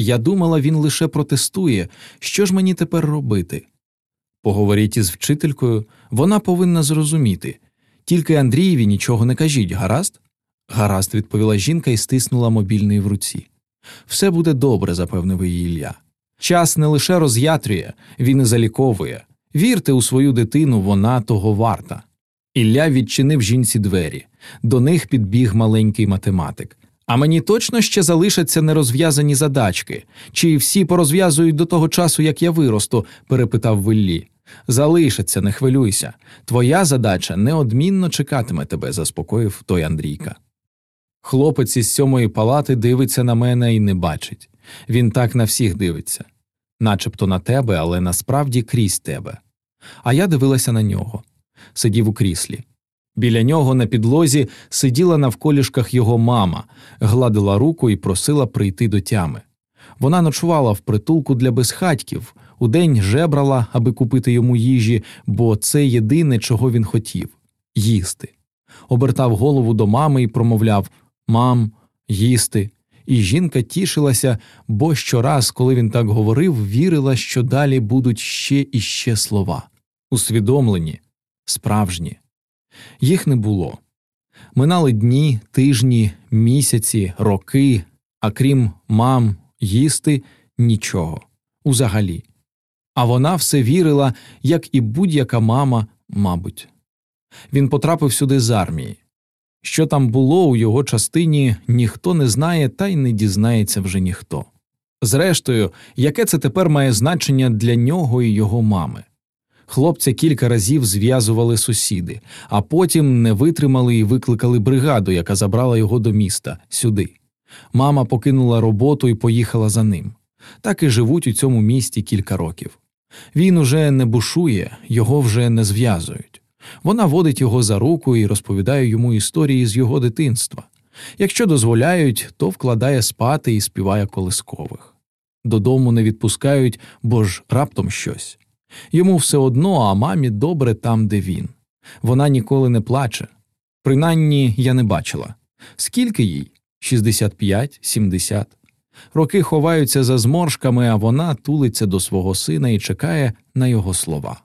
Я думала, він лише протестує. Що ж мені тепер робити? Поговоріть із вчителькою, вона повинна зрозуміти. Тільки Андрієві нічого не кажіть, гаразд? Гаразд, відповіла жінка і стиснула мобільний в руці. Все буде добре, запевнив її Ілля. Час не лише роз'ятрює, він і заліковує. Вірте у свою дитину, вона того варта. Ілля відчинив жінці двері. До них підбіг маленький математик. А мені точно ще залишаться нерозв'язані задачки, чи всі порозв'язують до того часу, як я виросту? перепитав Виллі. Залишаться, не хвилюйся. Твоя задача неодмінно чекатиме тебе, заспокоїв той Андрійка. Хлопець із сьомої палати дивиться на мене і не бачить. Він так на всіх дивиться, начебто на тебе, але насправді крізь тебе. А я дивилася на нього, сидів у кріслі. Біля нього на підлозі сиділа на вколішках його мама, гладила руку і просила прийти до тями. Вона ночувала в притулку для безхатьків, удень жебрала, аби купити йому їжі, бо це єдине, чого він хотів їсти. Обертав голову до мами і промовляв Мам, їсти. І жінка тішилася, бо щораз, коли він так говорив, вірила, що далі будуть ще і ще слова усвідомлені, справжні. Їх не було. Минали дні, тижні, місяці, роки, а крім мам, їсти нічого узагалі. А вона все вірила, як і будь-яка мама, мабуть. Він потрапив сюди з армії. Що там було у його частині, ніхто не знає та й не дізнається вже ніхто. Зрештою, яке це тепер має значення для нього і його мами? Хлопця кілька разів зв'язували сусіди, а потім не витримали і викликали бригаду, яка забрала його до міста сюди. Мама покинула роботу і поїхала за ним. Так і живуть у цьому місті кілька років. Він уже не бушує, його вже не зв'язують. Вона водить його за руку і розповідає йому історії з його дитинства. Якщо дозволяють, то вкладає спати і співає колискових. Додому не відпускають, бо ж раптом щось. Йому все одно, а мамі добре там, де він. Вона ніколи не плаче. Принаймні я не бачила. Скільки їй? 65, 70. Роки ховаються за зморшками, а вона тулиться до свого сина і чекає на його слова.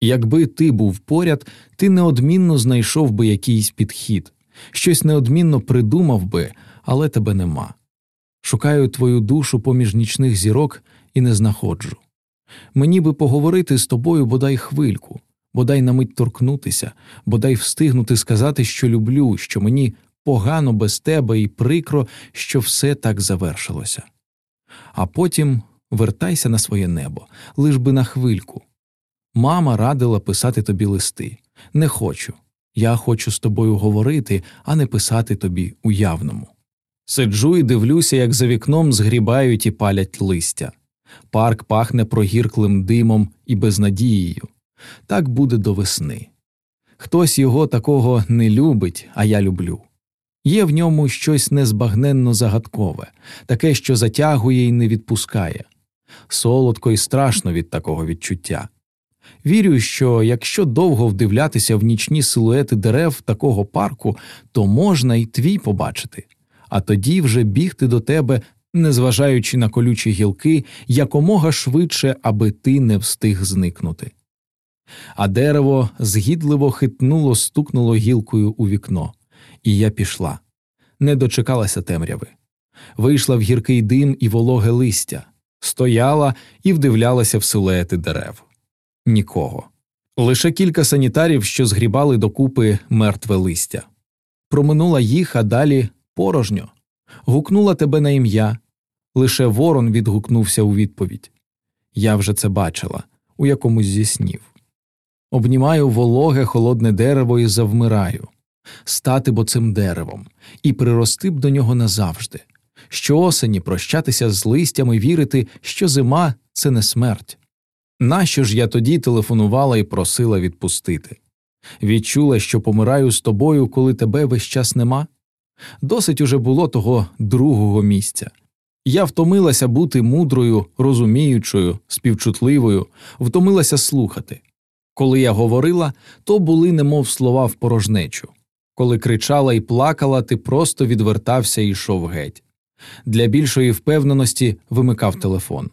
Якби ти був поряд, ти неодмінно знайшов би якийсь підхід, щось неодмінно придумав би, але тебе нема. Шукаю твою душу поміж нічних зірок і не знаходжу. Мені би поговорити з тобою бодай хвильку, бодай на мить торкнутися, бодай встигнути сказати, що люблю, що мені погано без тебе і прикро, що все так завершилося. А потім вертайся на своє небо, лиш би на хвильку. Мама радила писати тобі листи. Не хочу. Я хочу з тобою говорити, а не писати тобі уявному. Сиджу і дивлюся, як за вікном згрібають і палять листя. Парк пахне прогірклим димом і безнадією. Так буде до весни. Хтось його такого не любить, а я люблю. Є в ньому щось незбагненно загадкове, таке, що затягує і не відпускає. Солодко і страшно від такого відчуття. Вірю, що якщо довго вдивлятися в нічні силуети дерев такого парку, то можна й твій побачити, а тоді вже бігти до тебе, незважаючи на колючі гілки, якомога швидше, аби ти не встиг зникнути. А дерево згідливо хитнуло, стукнуло гілкою у вікно, і я пішла, не дочекалася темряви. Вийшла в гіркий дим і вологе листя, стояла і вдивлялася в силуети дерев нікого. Лише кілька санітарів, що згрібали докупи мертве листя. Проминула їх, а далі порожньо. Гукнула тебе на ім'я. Лише ворон відгукнувся у відповідь. Я вже це бачила у якомусь зі снів. Обнімаю вологе холодне дерево і завмираю, стати бо цим деревом, і прирости б до нього назавжди. Щоосені прощатися з листями, вірити, що зима це не смерть. Нащо ж я тоді телефонувала і просила відпустити? Відчула, що помираю з тобою, коли тебе весь час нема? Досить уже було того другого місця. Я втомилася бути мудрою, розуміючою, співчутливою, втомилася слухати. Коли я говорила, то були немов слова в порожнечу. Коли кричала і плакала, ти просто відвертався і йшов геть. Для більшої впевненості вимикав телефон.